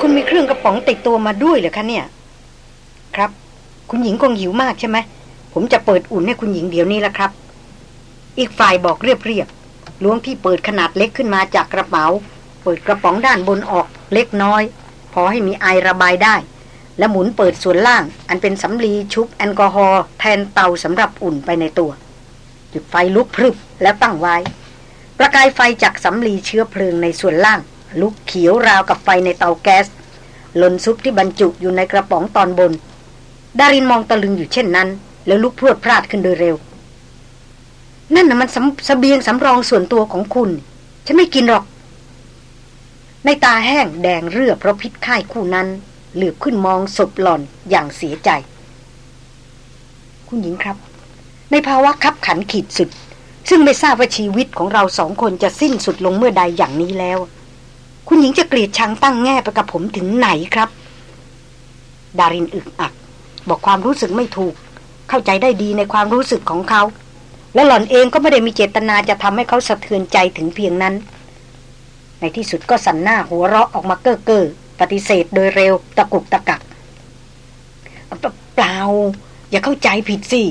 คุณมีเครื่องกระป๋องติดตัวมาด้วยเหรอคะเนี่ย ครับ คุณหญิงคงหิวมากใช่ไหมผมจะเปิดอุ่นให้คุณหญิงเดี๋ยวนี้ละครับ อีกฝ่ายบอกเรียบๆล้วงที่เปิดขนาดเล็กขึ้นมาจากกระเป๋า เปิดกระป๋องด้านบนออกเล็กน้อย พอให้มีไอระบายได้ และหมุนเปิดส่วนล่าง อันเป็นสำลีชุบแอลกอฮอล์แทนเตาสำหรับอุ่นไปในตัว จุดไฟลุกพรึบแล้วตั้งไว้ ประกายไฟจากสำลีเชื้อเพลิงในส่วนล่าง ลุกเขียวราวกับไฟในเตาแก๊สลนซุปที่บรรจุอยู่ในกระป๋องตอนบน ดารินมองตะลึงอยู่เช่นนั้น แล้วลุกพรวดพลาดขึ้นโดยเร็ว นั่นน่ะมันสสเบียงสำรองส่วนตัวของคุณ ฉันไม่กินหรอก ในตาแห้งแดงเรือเพราะพิษไข้คู่นั้น เหลือบขึ้นมองศพหล่อนอย่างเสียใจ คุณหญิงครับ ในภาวะคับขันขีดสุด ซึ่งไม่ทราบว่าชีวิตของเราสองคนจะสิ้นสุดลงเมื่อใดอย่างนี้แล้ว คุณหญิงจะเกลียดชังตั้งแง่ไปกับผมถึงไหนครับ ดารินอึกอัก บอกความรู้สึกไม่ถูก เข้าใจได้ดีในความรู้สึกของเขา และหล่อนเองก็ไม่ได้มีเจตนาจะทำให้เขาสะเทือนใจถึงเพียงนั้น ในที่สุดก็สันหน้าหัวเราะออกมาเก้อเก้อปฏิเสธโดยเร็วตะกุกตะกักเปล่า อย่าเข้าใจผิดสิ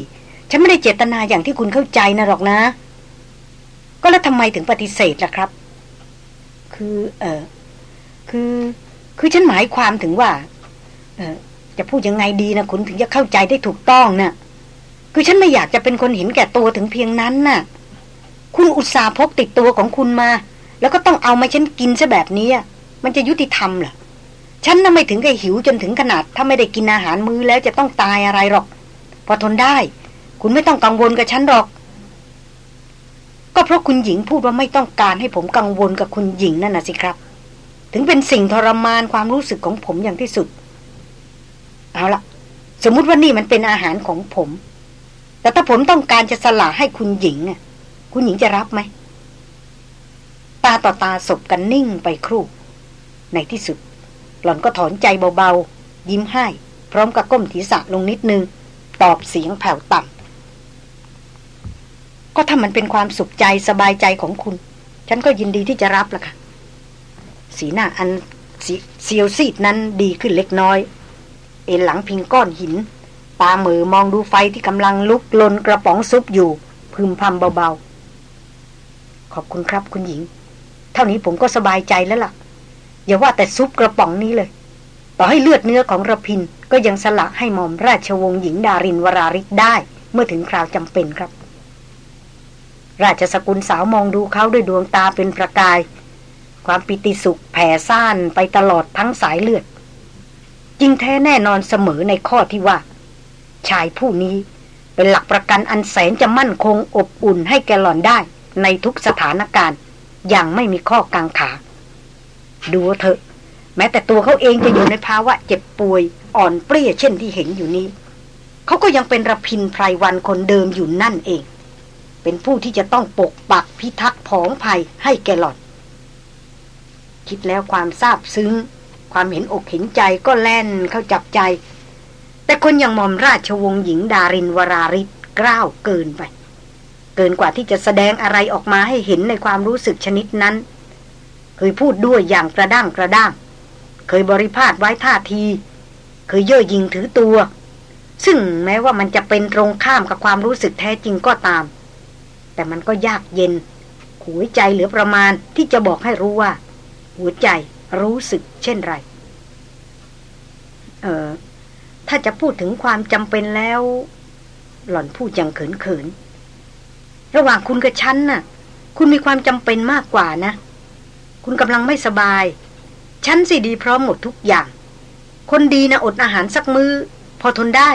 ฉันไม่ได้เจตนาอย่างที่คุณเข้าใจนะหรอกนะ ก็แล้วทำไมถึงปฏิเสธล่ะครับ คือเออคือ คือฉันหมายความถึงว่า เออจะพูดยังไงดีนะคุณถึงจะเข้าใจได้ถูกต้องนะ่ะ คือฉันไม่อยากจะเป็นคนเห็นแก่ตัวถึงเพียงนั้นน่ะ คุณอุตส่าห์พกติดตัวของคุณมา แล้วก็ต้องเอามาฉันกินซะแบบนี้มันจะยุติธรรมเหรอฉันน่ะไม่ถึงกับหิวจนถึงขนาด ถ้าไม่ได้กินอาหารมื้อแล้วจะต้องตายอะไรหรอก พอทนได้ คุณไม่ต้องกังวลกับฉันหรอก ก็เพราะคุณหญิงพูดว่าไม่ต้องการให้ผมกังวลกับคุณหญิงนั่นนะสิครับ ถึงเป็นสิ่งทรมานความรู้สึกของผมอย่างที่สุด เอาละสมมุติว่านี่มันเป็นอาหารของผม แต่ถ้าผมต้องการจะสละให้คุณหญิงอะคุณหญิงจะรับไหม ตาต่อตาสบกันนิ่งไปครู่ ในที่สุด หล่อนก็ถอนใจเบาๆ ยิ้มให้ พร้อมกับก้มศีรษะลงนิดนึง ตอบเสียงแผ่วต่ำ ก็ถ้ามันเป็นความสุขใจสบายใจของคุณ ฉันก็ยินดีที่จะรับละค่ะ สีหน้าอันเซียวซีดนั้นดีขึ้นเล็กน้อย เอ็นหลังพิงก้อนหิน ตาเหมือมองดูไฟที่กำลังลุกลนกระป๋องซุปอยู่ พึมพำเบาๆ ขอบคุณครับคุณหญิง เท่านี้ผมก็สบายใจแล้วล่ะ อย่าว่าแต่ซุปกระป๋องนี้เลย ต่อให้เลือดเนื้อของระพินก็ยังสละให้หม่อมราชวงศ์หญิงดารินวราริกได้ เมื่อถึงคราวจำเป็นครับ ราชสกุลสาวมองดูเขาด้วยดวงตาเป็นประกาย ความปิติสุขแผ่ซ่านไปตลอดทั้งสายเลือดจริงแท้แน่นอนเสมอในข้อที่ว่า ชายผู้นี้เป็นหลักประกันอันแสนจะมั่นคงอบอุ่นให้แกหล่อนได้ในทุกสถานการณ์ อย่างไม่มีข้อกังขา ดูเถอะ แม้แต่ตัวเขาเองจะอยู่ในภาวะเจ็บป่วยอ่อนเปรี้ยเช่นที่เห็นอยู่นี้ เขาก็ยังเป็นระพินไพรวันคนเดิมอยู่นั่นเอง เป็นผู้ที่จะต้องปกปักพิทักษ์ผองภัยให้แกหลอด คิดแล้วความซาบซึ้ง ความเห็นอกเห็นใจก็แล่นเข้าจับใจ แต่คนอย่างหม่อมราชวงศ์หญิงดารินวราริศกล้าวเกินไป เกินกว่าที่จะแสดงอะไรออกมาให้เห็นในความรู้สึกชนิดนั้น เคยพูดด้วยอย่างกระด้างกระด้าง เคยบริพาทไว้ท่าที เคยเย่อยิงถือตัวซึ่งแม้ว่ามันจะเป็นตรงข้ามกับความรู้สึกแท้จริงก็ตาม แต่มันก็ยากเย็น หัวใจเหลือประมาณที่จะบอกให้รู้ว่า หัวใจรู้สึกเช่นไร เออถ้าจะพูดถึงความจำเป็นแล้ว หล่อนพูดอย่างเขินๆ ระหว่างคุณกับฉันน่ะ คุณมีความจำเป็นมากกว่านะ คุณกำลังไม่สบาย ฉันสิดีพร้อมหมดทุกอย่าง คนดีนะอดอาหารสักมือ้อ พอทนได้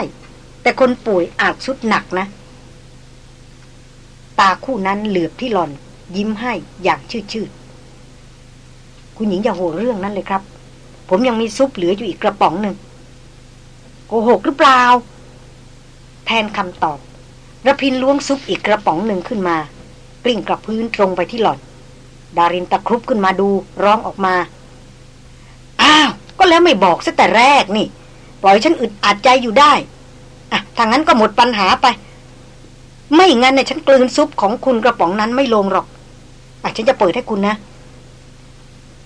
แต่คนป่วยอาจสุดหนักนะ ตาคู่นั้นเหลือบที่หล่อน ยิ้มให้อย่างชืดๆคุณหญิงอย่าโหเรื่องนั้นเลยครับ ผมยังมีซุปเหลืออยู่อีกกระป๋องหนึ่งโกหกหรือเปล่า แทนคำตอบระพินล้วงซุปอีกกระป๋องหนึ่งขึ้นมา กลิ้งกับพื้นตรงไปที่หล่อน ดารินตะครุบขึ้นมาดูร้องออกมา อ้าว ก็แล้วไม่บอกซะแต่แรกนี่ ปล่อยฉันอึดอัดใจอยู่ได้ อะทางนั้นก็หมดปัญหาไป ไม่งั้นเนี่ยฉันกลืนซุปของคุณกระป๋องนั้นไม่ลงหรอกอะฉันจะเปิดให้คุณนะ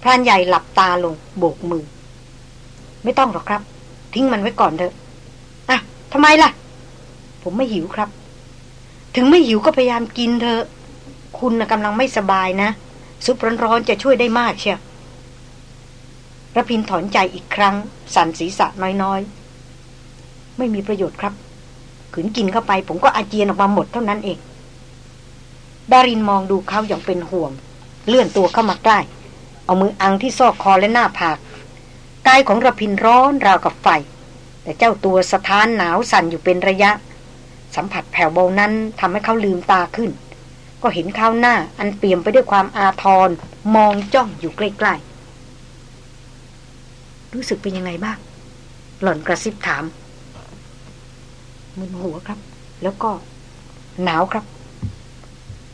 พรานใหญ่หลับตาลง โบกมือ ไม่ต้องหรอกครับ ทิ้งมันไว้ก่อนเถอะอะทำไมล่ะ ผมไม่หิวครับ ถึงไม่หิวก็พยายามกินเถอะ คุณนะกำลังไม่สบายนะ ซุปร้อนๆจะช่วยได้มากเชียวระพินถอนใจอีกครั้ง สั่นศีรษะน้อยๆ ไม่มีประโยชน์ครับ ขืนกินเข้าไป ผมก็อาเจียนออกมาหมดเท่านั้นเอง ดารินมองดูเขาอย่างเป็นห่วง เลื่อนตัวเข้ามาใกล้ เอามืออังที่ซอกคอและหน้าผากกายของระพินร้อนราวกับไฟ แต่เจ้าตัวสะท้านหนาวสั่นอยู่เป็นระยะ สัมผัสแผ่วเบานั้นทำให้เขาลืมตาขึ้น ก็เห็นข้าวหน้าอันเปี่ยมไปด้วยความอาทรมองจ้องอยู่ใกล้ๆ รู้สึกเป็นยังไงบ้าง หล่อนกระซิบถาม มึนหัวครับ แล้วก็ หนาวครับ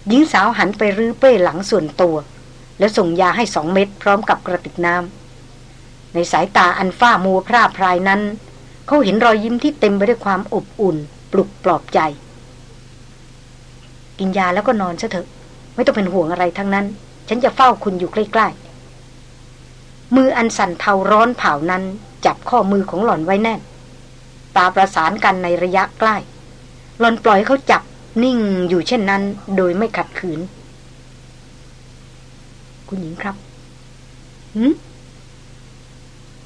หญิงสาวหันไปรื้อเป้หลังส่วนตัว แล้วส่งยาให้สองเม็ดพร้อมกับกระติกน้ำในสายตาอันฝ้ามัวพร่าพรายนั้น เขาเห็นรอยยิ้มที่เต็มไปด้วยความอบอุ่น ปลุกปลอบใจ กินยาแล้วก็นอนซะเถอะ ไม่ต้องเป็นห่วงอะไรทั้งนั้น ฉันจะเฝ้าคุณอยู่ใกล้ ๆ มืออันสั่นเทาร้อนเผานั้น จับข้อมือของหล่อนไว้แน่น ตาประสานกันในระยะใกล้หลอนปล่อยเขาจับนิ่งอยู่เช่นนั้น โดยไม่ขัดขืน คุณหญิงครับหืม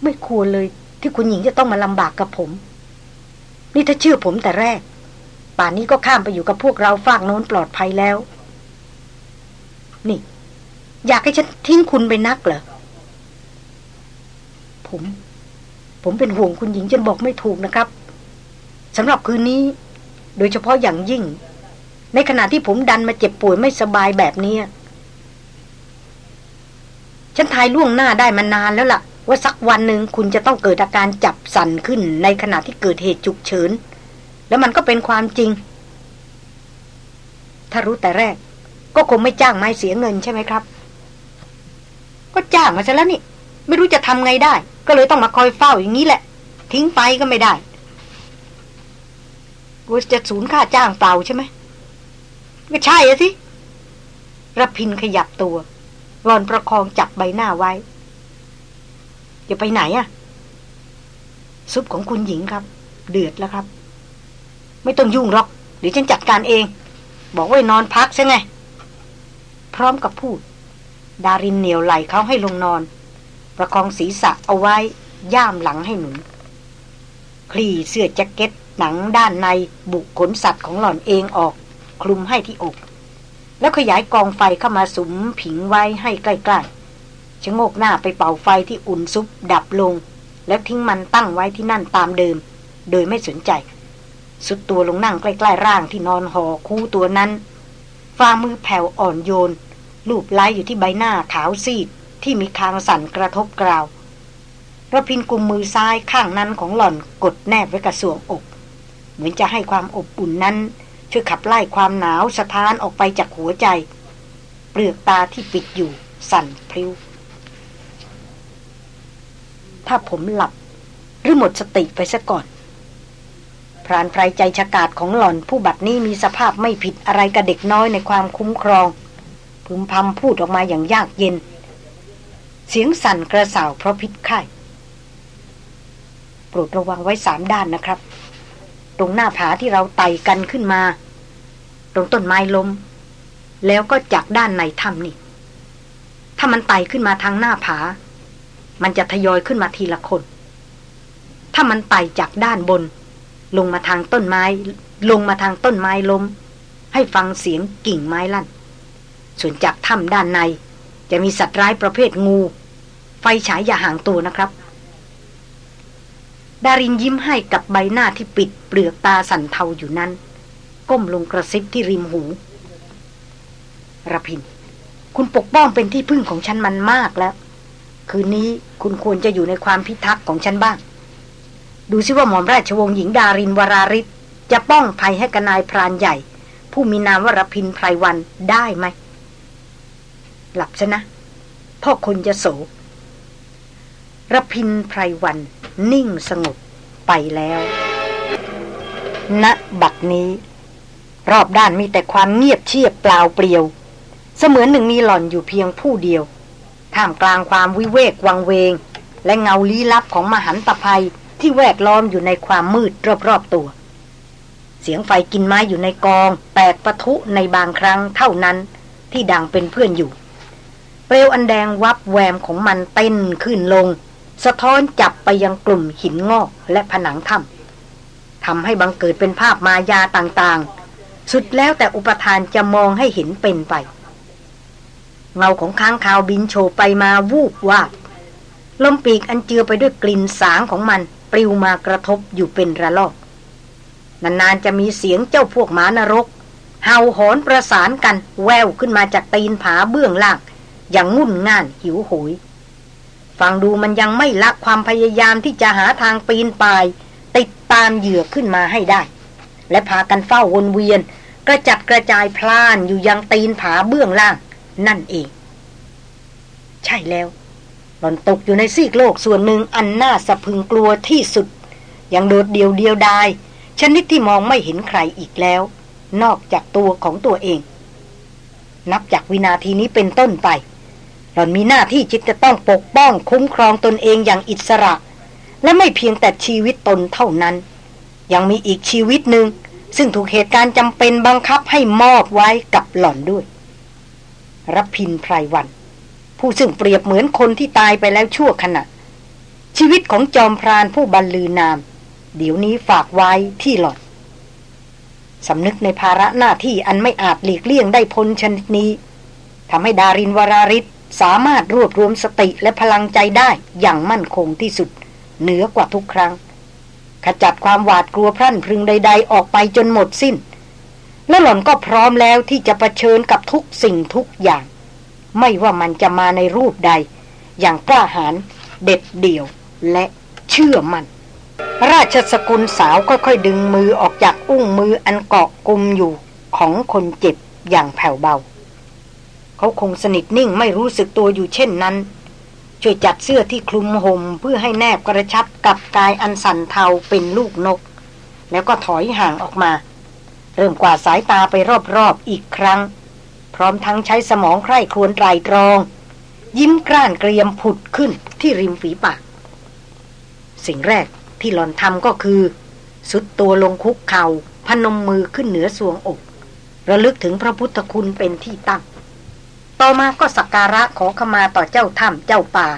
ไม่ควรเลยที่คุณหญิงจะต้องมาลำบากกับผม นี่ถ้าเชื่อผมแต่แรก ป่านนี้ก็ข้ามไปอยู่กับพวกเราฝากโน้นปลอดภัยแล้ว นี่ อยากให้ฉันทิ้งคุณไปนักเหรอผม ผมเป็นห่วงคุณหญิงจนบอกไม่ถูกนะครับสำหรับคืนนี้ โดยเฉพาะอย่างยิ่ง ในขณะที่ผมดันมาเจ็บป่วยไม่สบายแบบนี้ ฉันทายล่วงหน้าได้มานานแล้วละ่ะ ว่าสักวันหนึ่งคุณจะต้องเกิดอาการจับสั่นขึ้น ในขณะที่เกิดเหตุฉุกเฉิน แล้วมันก็เป็นความจริง ถ้ารู้แต่แรก ก็คงไม่จ้างไม่เสียเงินใช่ไหมครับ ก็จ้างมาซะแล้วนี่ ไม่รู้จะทำไงได้ ก็เลยต้องมาคอยเฝ้าอย่างนี้แหละ ทิ้งไปก็ไม่ได้กลัวจะสูญค่าจ้างเปล่าใช่ไหมก็ใช่อะสิระพินขยับตัวรอนประคองจับใบหน้าไว้จะไปไหนอะซุปของคุณหญิงครับ เดือดแล้วครับ ไม่ต้องยุ่งหรอก เดี๋ยวฉันจัดการเอง บอกว่านอนพักใช่ไง พร้อมกับพูด ดารินเหนียวไหลเขาให้ลงนอน ประคองศีรษะเอาไว้ย่ามหลังให้หนุน คลี่เสื้อแจ็คเก็ตหนังด้านในบุกขนสัตว์ของหล่อนเองออก คลุมให้ที่อก แล้วขยายกองไฟเข้ามาสุมผิงไว้ให้ใกล้ๆชะโงกหน้าไปเป่าไฟที่อุ่นซุปดับลง แล้วทิ้งมันตั้งไว้ที่นั่นตามเดิม โดยไม่สนใจ สุดตัวลงนั่งใกล้ๆร่างที่นอนห่อคู่ตัวนั้นฝ่ามือแผ่วอ่อนโยนลูบไล้อยู่ที่ใบหน้าขาวซีด ที่มีคางสั่นกระทบกราวระพินกุมมือซ้ายข้างนั้นของหล่อนกดแนบไว้กับสวงอก เหมือนจะให้ความอบอุ่นนั้น ช่วยขับไล่ความหนาวสะท้านออกไปจากหัวใจ เปลือกตาที่ปิดอยู่ สั่นพริ้ว ถ้าผมหลับ หรือหมดสติไปซะก่อนพรานไพรใจฉกาดของหล่อนผู้บัดนี้มีสภาพไม่ผิดอะไรกับเด็กน้อยในความคุ้มครองพึมพำพูดออกมาอย่างยากเย็น เสียงสั่นกระสาวเพราะพิษไข้โปรดระวังไว้สามด้านนะครับ ตรงหน้าผาที่เราไต่กันขึ้นมา ตรงต้นไม้ลมแล้วก็จากด้านในถ้ำนี่ ถ้ามันไต่ขึ้นมาทางหน้าผา มันจะทยอยขึ้นมาทีละคน ถ้ามันไต่จากด้านบน ลงมาทางต้นไม้ ลงมาทางต้นไม้ล้ม ให้ฟังเสียงกิ่งไม้ลั่น ส่วนจากถ้ำด้านใน จะมีสัตว์ร้ายประเภทงู ไฟฉายอย่าห่างตัวนะครับ ดารินยิ้มให้กับใบหน้าที่ปิดเปลือกตาสันเทาอยู่นั้น ก้มลงกระซิบที่ริมหูระพิน คุณปกป้องเป็นที่พึ่งของฉันมันมากแล้ว คืนนี้คุณควรจะอยู่ในความพิทักษ์ของฉันบ้าง ดูซิว่าหม่อมราชวงศ์หญิงดารินวราริศจะป้องภัยให้กนายพรานใหญ่ ผู้มีนามวรพินไพรวันได้ไหม หลับซะนะ พ่อคุณจะโศระพินไพรวัน นิ่งสงบไปแล้วณบัดนี้ รอบด้านมีแต่ความเงียบเชียบเปล่าเปลี่ยว เสมือนหนึ่งมีหล่อนอยู่เพียงผู้เดียว ท่ามกลางความวิเวกวังเวง และเงาลี้ลับของมหันตภัยที่แวดล้อมอยู่ในความมืดรอบๆตัว เสียงไฟกินไม้อยู่ในกอง แตกปะทุในบางครั้งเท่านั้นที่ดังเป็นเพื่อนอยู่ เปลวอันแดงวับแวมของมันเต้นขึ้นลง สะท้อนจับไปยังกลุ่มหินงอกและผนังถ้ำทำให้บังเกิดเป็นภาพมายาต่างๆ สุดแล้วแต่อุปทานจะมองให้เห็นเป็นไป เงาของค้างคาวบินโฉบไปมาวูบวาบลมปีกอันเจือไปด้วยกลิ่นสางของมันปลิวมากระทบอยู่เป็นระลอก นานๆจะมีเสียงเจ้าพวกหมานรก เห่าหอนประสานกันแววขึ้นมาจากตีนผาเบื้องล่าง อย่างงุ่นง่านหิวโหย ฟังดูมันยังไม่ละความพยายามที่จะหาทางปีนป่าย ติดตามเหยื่อขึ้นมาให้ได้ และพากันเฝ้าวนเวียน กระจัดกระจายพลานอยู่ยังตีนผาเบื้องล่าง นั่นเอง ใช่แล้ว หล่อนตกอยู่ในซีกโลกส่วนหนึ่งอันน่าสะพึงกลัวที่สุด อย่างโดดเดียวเดียวดายชนิดที่มองไม่เห็นใครอีกแล้ว นอกจากตัวของตัวเอง นับจากวินาทีนี้เป็นต้นไป หล่อนมีหน้าที่จิตจะต้องปกป้องคุ้มครองตนเองอย่างอิสระ และไม่เพียงแต่ชีวิตตนเท่านั้น ยังมีอีกชีวิตหนึ่ง ซึ่งถูกเหตุการณ์จำเป็นบังคับให้มอบไว้กับหล่อนด้วยรับพินไพรวัน ผู้ซึ่งเปรียบเหมือนคนที่ตายไปแล้วชั่วขณะ ชีวิตของจอมพรานผู้บรรลือนาม เดี๋ยวนี้ฝากไว้ที่หล่อดสำนึกในภาระหน้าที่อันไม่อาจหลีกเลี่ยงได้พ้นชนิดนี้ทำให้ดารินวราริศ สามารถรวบรวมสติและพลังใจได้อย่างมั่นคงที่สุด เหนือกว่าทุกครั้ง ขจัดความหวาดกลัวพรั่นพรึงใด ๆ ออกไปจนหมดสิ้น และหล่อนก็พร้อมแล้วที่จะะเผชิญกับทุกสิ่งทุกอย่าง ไม่ว่ามันจะมาในรูปใด อย่างกล้าหาญเด็ดเดี่ยวและเชื่อมัน ราชสกุลสาวค่อยๆดึงมือออกจากอุ้งมืออันเกาะกุมอยู่ของคนเจ็บอย่างแผ่วเบา เขาคงสนิทนิ่งไม่รู้สึกตัวอยู่เช่นนั้น ช่วยจัดเสื้อที่คลุมห่มเพื่อให้แนบกระชับกับกายอันสั่นเทาเป็นลูกนก แล้วก็ถอยห่างออกมา เริ่มกวาดสายตาไปรอบๆอีกครั้ง พร้อมทั้งใช้สมองใคร่ครวญไตรตรอง ยิ้มกร้านเกรียมผุดขึ้นที่ริมฝีปาก สิ่งแรกที่หลอนทำก็คือ สุดตัวลงคุกเขา่าพนมมือขึ้นเหนือสวงอก ระลึกถึงพระพุทธคุณเป็นที่ตั้ง ต่อมาก็สักการะขอขมาต่อเจ้าถ้ำเจ้าป่า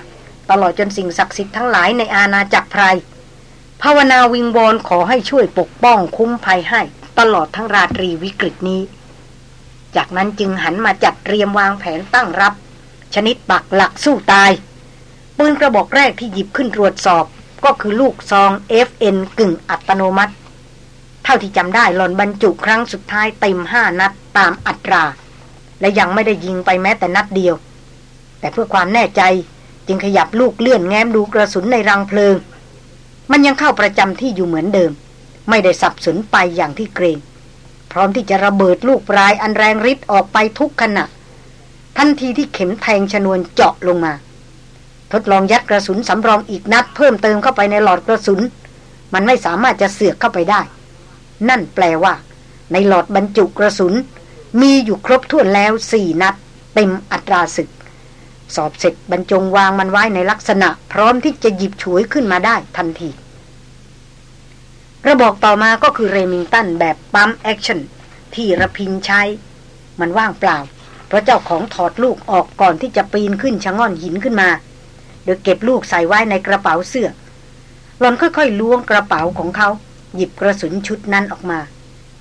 ตลอดจนสิ่งศักดิ์สิทธิ์ทั้งหลายในอาณาจักรไพรภาวนาวิงวอนขอให้ช่วยปกป้องคุ้มภัยให้ ตลอดทั้งราตรีวิกฤตนี้ จากนั้นจึงหันมาจัดเตรียมวางแผนตั้งรับ ชนิดปักหลักสู้ตายปืนกระบอกแรกที่หยิบขึ้นตรวจสอบ ก็คือลูกซอง FN กึ่งอัตโนมัติ เท่าที่จำได้หล่อนบรรจุครั้งสุดท้ายเต็มห้านัดตามอัตรา และยังไม่ได้ยิงไปแม้แต่นัดเดียว แต่เพื่อความแน่ใจจึงขยับลูกเลื่อนแง้มดูกระสุนในรังเพลิง มันยังเข้าประจำที่อยู่เหมือนเดิม ไม่ได้สับสนไปอย่างที่เกรง พร้อมที่จะระเบิดลูกปลายอันแรงริดออกไปทุกขณะ ทันทีที่เข็มแทงชนวนเจาะลงมา ทดลองยัดกระสุนสำรองอีกนัดเพิ่มเติมเข้าไปในหลอดกระสุน มันไม่สามารถจะเสือกเข้าไปได้ นั่นแปลว่า ในหลอดบรรจุกระสุน มีอยู่ครบถ้วนแล้วสี่นัด เต็มอัตราศึก สอบเสร็จบรรจงวางมันไว้ในลักษณะ พร้อมที่จะหยิบฉวยขึ้นมาได้ทันทีกระบอกต่อมาก็คือ Remington แบบ pump action ที่รพินทร์ใช้ มันว่างเปล่า เพราะเจ้าของถอดลูกออกก่อนที่จะปีนขึ้นชะง่อนหินขึ้นมา โดยเก็บลูกใส่ไว้ในกระเป๋าเสื้อหลอนค่อยๆล้วงกระเป๋าของเขา หยิบกระสุนชุดนั้นออกมา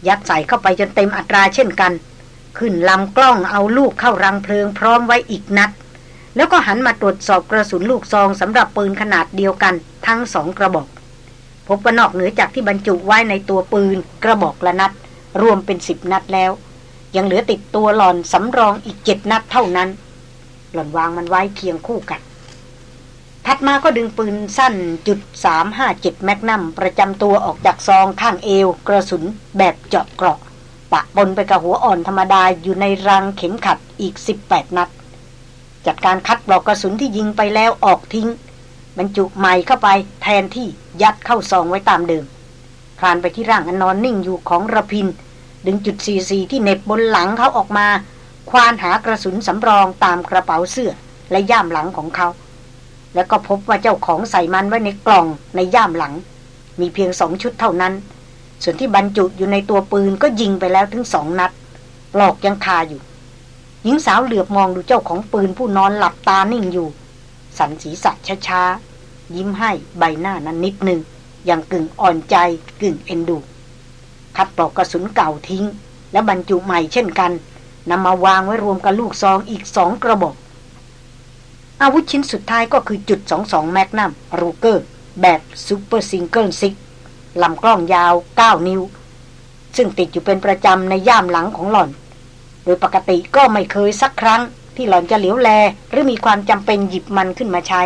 ยัดใส่เข้าไปจนเต็มอัตราเช่นกัน ขึ้นลำกล้องเอาลูกเข้ารังเพลิงพร้อมไว้อีกนัด แล้วก็หันมาตรวจสอบกระสุนลูกซองสำหรับปืนขนาดเดียวกันทั้งสองกระบอก พบว่านอกเหนือจากที่บรรจุไว้ในตัวปืนกระบอกละนัด รวมเป็นสิบนัดแล้ว ยังเหลือติดตัวหลอนสำรองอีกเจ็ดนัดเท่านั้น หล่อนวางมันไว้เคียงคู่กันถัดมาก็ดึงปืนสั้นจุดสามห้าเจ็ดแมกนัมประจำตัวออกจากซองข้างเอวกระสุนแบบเจาะเกราะ ปะปนไปกับหัวอ่อนธรรมดาอยู่ในรังเข็มขัดอีกสิบแปดนัด จัดการคัดปลอกกระสุนที่ยิงไปแล้วออกทิ้ง บรรจุใหม่เข้าไปแทนที่ยัดเข้าซองไว้ตามเดิมคลานไปที่ร่างอนนอนนิ่งอยู่ของระพิน ดึงจุดสีสีที่เน็บบนหลังเขาออกมา ควานหากระสุนสำรองตามกระเป๋าเสื้อและย่ามหลังของเขา แล้วก็พบว่าเจ้าของใส่มันไว้ในกล่องในย่ามหลัง มีเพียงสองชุดเท่านั้น ส่วนที่บรรจุอยู่ในตัวปืนก็ยิงไปแล้วถึงสองนัดปลอกยังคาอยู่ หญิงสาวเหลือบมองดูเจ้าของปืนผู้นอนหลับตานิ่งอยู่ สันสีสัตช้าๆ ยิ้มให้ใบหน้านั้นนิดหนึ่งอย่างกึ่งอ่อนใจกึ่งเอ็นดู คัดปลอกกระสุนเก่าทิ้ง และบรรจุใหม่เช่นกันนำมาวางไว้รวมกับลูกซองอีกสองกระบอก อาวุธชิ้นสุดท้ายก็คือจุด22 magnum Ruger แบบ Super Single Six ลำกล้องยาว 9 นิ้ว ซึ่งติดอยู่เป็นประจำในย่ามหลังของหล่อน โดยปกติก็ไม่เคยสักครั้ง ที่หล่อนจะเหลียวแล หรือมีความจำเป็นหยิบมันขึ้นมาใช้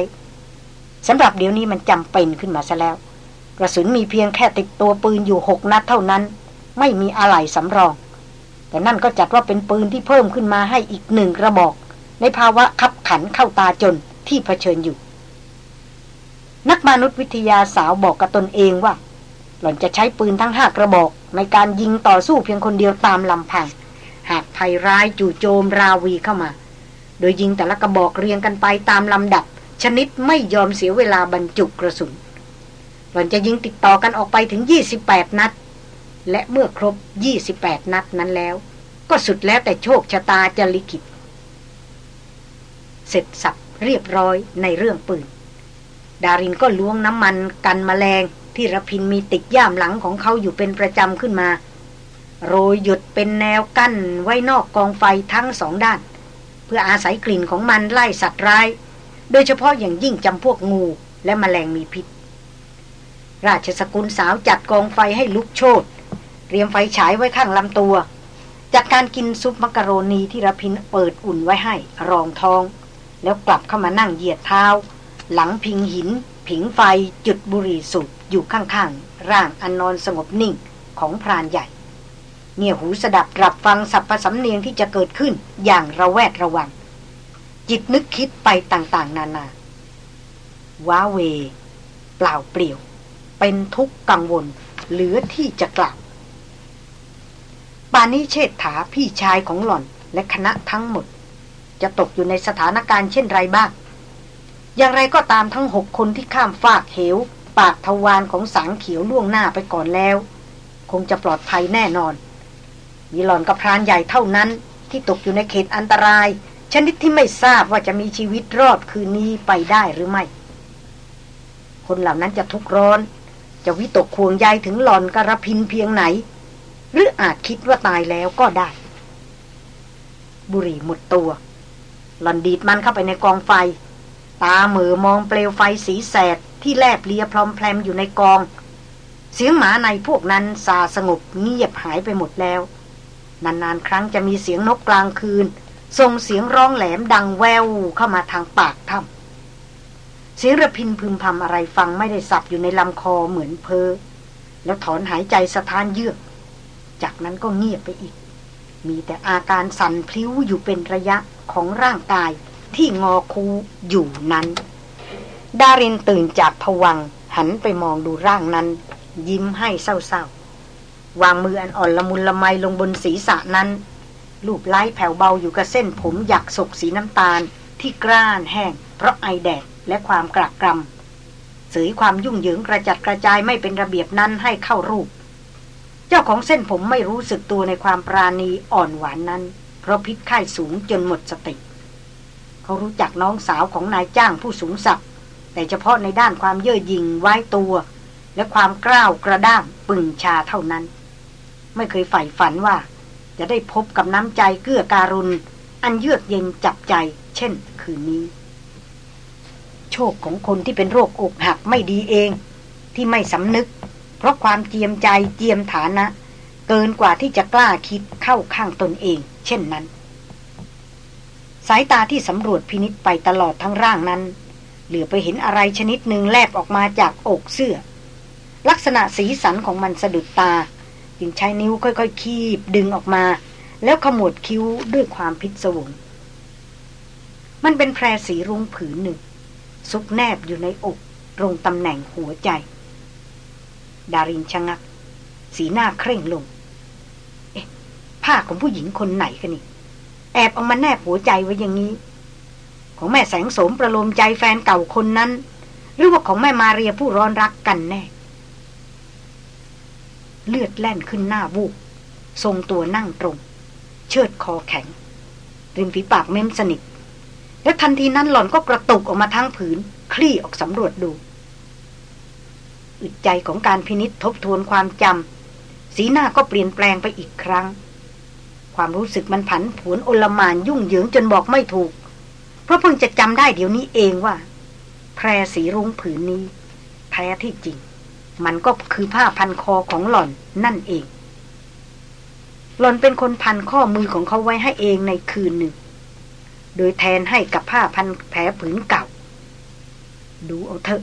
สำหรับเดี๋ยวนี้มันจำเป็นขึ้นมาซะแล้ว กระสุนมีเพียงแค่ติดตัวปืนอยู่หกนัดเท่านั้น ไม่มีอะไหล่สำรอง แต่นั่นก็จัดว่าเป็นปืนที่เพิ่มขึ้นมาให้อีกหนึ่งกระบอก ในภาวะขับขันเข้าตาจนที่เผชิญอยู่ นักมนุษยวิทยาสาวบอกกับตนเองว่า หล่อนจะใช้ปืนทั้งห้ากระบอก ในการยิงต่อสู้เพียงคนเดียวตามลำพัง หากภัยร้ายจู่โจมราวีเข้ามา โดยยิงแต่ละกระบอกเรียงกันไปตามลำดับ ชนิดไม่ยอมเสียเวลาบรรจุกระสุน หล่อนจะยิงติดต่อกันออกไปถึง 28 นัด และเมื่อครบ 28 นัดนั้นแล้ว ก็สุดแล้วแต่โชคชะตาจะลิขิตเสร็จสับเรียบร้อยในเรื่องปืน ดารินก็ล้วงน้ำมันกันแมลง ที่ระพินมีติดย่ามหลังของเขาอยู่เป็นประจำขึ้นมา โรยหยุดเป็นแนวกั้นไว้นอกกองไฟทั้งสองด้าน เพื่ออาศัยกลิ่นของมันไล่สัตว์ร้าย โดยเฉพาะอย่างยิ่งจำพวกงูและแมลงมีพิษ ราชสกุลสาวจัดกองไฟให้ลุกโชนเตรียมไฟฉายไว้ข้างลำตัว จากการกินซุปมักกะโรนีที่ระพินเปิดอุ่นไว้ให้รองท้อง แล้วกลับเข้ามานั่งเหยียดเท้า หลังพิงหิน ผิงไฟจุดบุหรี่สูบอยู่ข้างๆ ร่างอันนอนสงบนิ่งของพรานใหญ่ เงี่ยหูสดับรับฟังสัพพสำเนียงที่จะเกิดขึ้นอย่างระแวดระวัง จิตนึกคิดไปต่างๆ นานาว้าเว เปล่าเปลี่ยว เป็นทุกข์กังวล เหลือที่จะกล่าวปานิเชษฐาพี่ชายของหล่อนและคณะทั้งหมด จะตกอยู่ในสถานการณ์เช่นไรบ้าง อย่างไรก็ตามทั้งหกคนที่ข้ามฟากเหว ปากทวารของสางเขียวล่วงหน้าไปก่อนแล้ว คงจะปลอดภัยแน่นอน มีหล่อนกับพรานใหญ่เท่านั้น ที่ตกอยู่ในเขตอันตราย ชนิดที่ไม่ทราบว่าจะมีชีวิตรอดคืนนี้ไปได้หรือไม่ คนเหล่านั้นจะทุกข์ร้อน จะวิตกควงใยถึงหล่อนกระพินเพียงไหน หรืออาจคิดว่าตายแล้วก็ได้ บุหรี่หมดตัว หล่อนดีดมันเข้าไปในกองไฟ ตาเหมือมองเปลวไฟสีแสดที่แลบเลียพรอมแพรมอยู่ในกอง เสียงหมาในพวกนั้นซาสงบเงียบหายไปหมดแล้ว นานๆครั้งจะมีเสียงนกกลางคืนส่งเสียงร้องแหลมดังแววเข้ามาทางปากถ้ำเสียงระพินพึมพำอะไรฟังไม่ได้สับอยู่ในลำคอเหมือนเพอแล้วถอนหายใจสะท้านเยือก จากนั้นก็เงียบไปอีก มีแต่อาการสั่นพลิ้วอยู่เป็นระยะของร่างกาย ที่งอคูอยู่นั้น ดารินตื่นจากผวังหันไปมองดูร่างนั้น ยิ้มให้เศร้าๆ วางมืออันอ่อนละมุนละไมลงบนศีรษะนั้น ลูบไล้แผ่วเบาอยู่กับเส้นผมหยักศกสีน้ำตาล ที่กร้านแห้ง เพราะไอแดดและความกระกรำเสยความยุ่งเหยิงกระจัดกระจายไม่เป็นระเบียบนั้นให้เข้ารูป เจ้าของเส้นผมไม่รู้สึกตัวในความปราณีอ่อนหวานนั้น เพราะพิษไข้สูงจนหมดสติ เขารู้จักน้องสาวของนายจ้างผู้สูงศักดิ์แต่เฉพาะในด้านความเย่อหยิ่งไว้ตัว และความกล้าวกระด้างปึงชาเท่านั้น ไม่เคยใฝ่ฝันว่า จะได้พบกับน้ำใจเกื้อการุณ อันเยือกเย็นจับใจ เช่น คืนนี้ โชคของคนที่เป็นโรคอกหักไม่ดีเอง ที่ไม่สำนึก เพราะความเจียมใจเจียมฐานะ เกินกว่าที่จะกล้าคิดเข้าข้างตนเอง เช่นนั้น สายตาที่สำรวจพินิษไปตลอดทั้งร่างนั้น เหลือไปเห็นอะไรชนิดหนึ่งแลบออกมาจากอกเสื้อ ลักษณะสีสันของมันสะดุดตา จึงใช้นิ้วค่อยๆ คีบดึงออกมา แล้วขมวดคิ้วด้วยความพิศวงมันเป็นแพรสีรุ้งผืนหนึ่ง ซุกแนบอยู่ในอกตรงตำแหน่งหัวใจ ดารินชะงัก สีหน้าเคร่งลง เอ๊ะ ผ้าของผู้หญิงคนไหนกันนี่ แอบเอามาแนบหัวใจไว้อย่างนี้ ของแม่แสงโสมประโลมใจแฟนเก่าคนนั้น หรือว่าของแม่มาเรียผู้ร้อนรักกันแน่ เลือดแล่นขึ้นหน้าวูบทรงตัวนั่งตรง เชิดคอแข็ง ริมฝีปากเม้มสนิท และทันทีนั้นหล่อนก็กระตุกออกมาทั้งผืน คลี่ออกสำรวจดูอึดใจของการพินิษทบทวนความจำสีหน้าก็เปลี่ยนแปลงไปอีกครั้ง ความรู้สึกมันผันผวนโอลมานยุ่งเหยิงจนบอกไม่ถูก เพราะเพิ่งจะจำได้เดี๋ยวนี้เองว่า แพรสีรุ้งผืนนี้ แท้ที่จริง มันก็คือผ้าพันคอของหล่อนนั่นเอง หล่อนเป็นคนพันข้อมือของเขาไว้ให้เองในคืนหนึ่ง โดยแทนให้กับผ้าพันแผลผืนเก่า ดูเอาเถอะ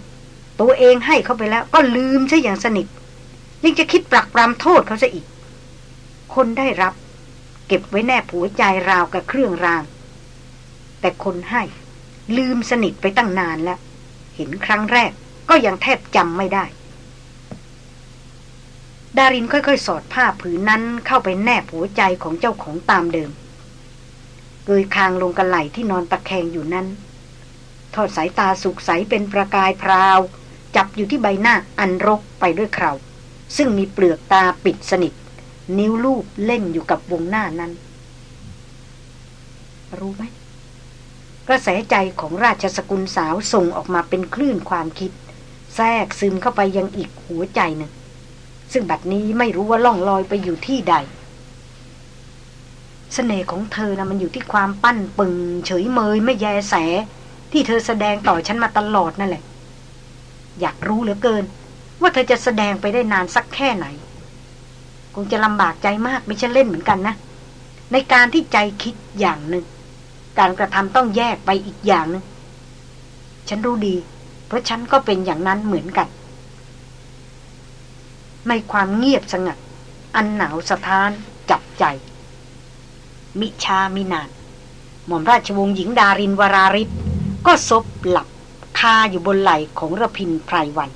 ตัวเองให้เขาไปแล้ว ก็ลืมซะอย่างสนิทยังจะคิดปรักปรำโทษเขาซะอีก คนได้รับ เก็บไว้แน่ผัวใจราวกับเครื่องราง แต่คนให้ลืมสนิทไปตั้งนานแล้ว เห็นครั้งแรกก็ยังแทบจำไม่ได้ ดารินค่อยๆ สอดผ้าผืนนั้นเข้าไปแนบหัวใจของเจ้าของตามเดิม เกยคางลงกระไหลที่นอนตะแคงอยู่นั้น ทอดสายตาสุกใสเป็นประกายพราว จับอยู่ที่ใบหน้าอันรกไปด้วยคราวซึ่งมีเปลือกตาปิดสนิท นิ้วลูบเล่นอยู่กับวงหน้านั้น รู้ไหมกระแสใจของราชสกุลสาวส่งออกมาเป็นคลื่นความคิด แทรกซึมเข้าไปยังอีกหัวใจหนึ่ง ซึ่งบัดนี้ไม่รู้ว่าล่องลอยไปอยู่ที่ใดเสน่ห์ของเธอนะมันอยู่ที่ความปั้นปึง เฉยเมยไม่แยแส ที่เธอแสดงต่อฉันมาตลอดนั่นแหละ อยากรู้เหลือเกิน ว่าเธอจะแสดงไปได้นานสักแค่ไหน คงจะลำบากใจมากไม่ใช่เล่นเหมือนกันนะ ในการที่ใจคิดอย่างหนึ่ง การกระทำต้องแยกไปอีกอย่างหนึ่ง ฉันรู้ดี เพราะฉันก็เป็นอย่างนั้นเหมือนกัน ในความเงียบสงัด อันหนาวสะท้านจับใจ มิชามินาน หม่อมราชวงศ์หญิงดารินวราริศก็ซบหลับคาอยู่บนไหล่ของระพินไพรวัน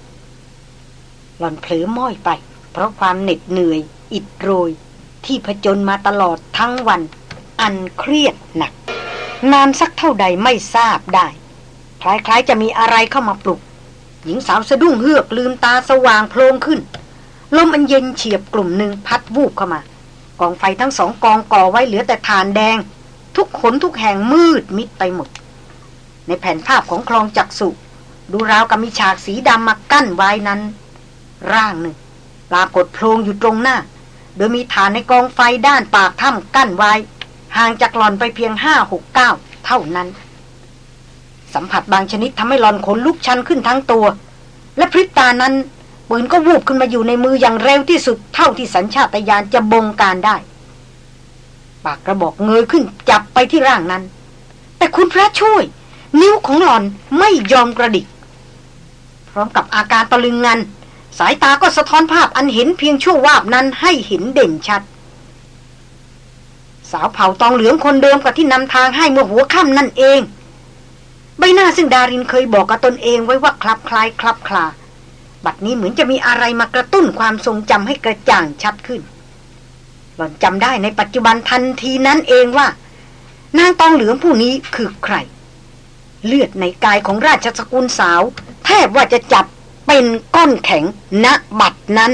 หล่อนเผลอม้อยไป เพราะความเหน็ดเหนื่อย อิดโรย ที่ผจญมาตลอดทั้งวัน อันเครียดหนัก นานสักเท่าใดไม่ทราบได้ คล้ายๆจะมีอะไรเข้ามาปลุก หญิงสาวสะดุ้งเฮือกลืมตาสว่างโพลงขึ้นลมอันเย็นเฉียบกลุ่มหนึ่งพัดวูบเข้ามากองไฟทั้งสองกองก่อไว้เหลือแต่ฐานแดง ทุกขนทุกแห่งมืดมิดไปหมด ในแผ่นภาพของคลองจักสุดูราวกับมีฉากสีดำมากั้นไว้นั้น ร่างหนึ่งปรากฏโพลงอยู่ตรงหน้า โดยมีฐานในกองไฟด้านปากถ้ำกั้นไว้ ห่างจากหลอนไปเพียงห้าหกเก้าเท่านั้น สัมผัสบางชนิดทำให้หลอนขนลุกชันขึ้นทั้งตัว และพริบตานั้นปืนก็วูบขึ้นมาอยู่ในมืออย่างเร็วที่สุดเท่าที่สัญชาตญาณจะบงการได้ ปากกระบอกเงยขึ้นจับไปที่ร่างนั้น แต่คุณพระช่วย นิ้วของหลอนไม่ยอมกระดิก พร้อมกับอาการตะลึงงัน สายตาก็สะท้อนภาพอันเห็นเพียงชั่ววาบนั้นให้เห็นเด่นชัด สาวเผ่าตองเหลืองคนเดิมกับที่นำทางให้เมื่อหัวค่ำนั่นเอง ใบหน้าซึ่งดารินเคยบอกกับตนเองไว้ว่าคลับคลายคลับคลาบัดนี้เหมือนจะมีอะไรมากระตุ้นความทรงจำให้กระจ่างชัดขึ้น หล่อนจำได้ในปัจจุบันทันทีนั้นเองว่านางตองเหลืองผู้นี้คือใคร เลือดในกายของราชสกุลสาว แทบว่าจะจับ เป็นก้อนแข็งณบัดนั้น